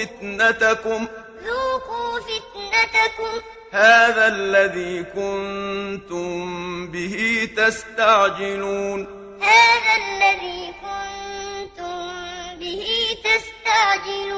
فتنتكم ذوقوا فتنتكم. هذا الذي كنتم به تستعجلون هذا الذي كنتم به تستعجلون.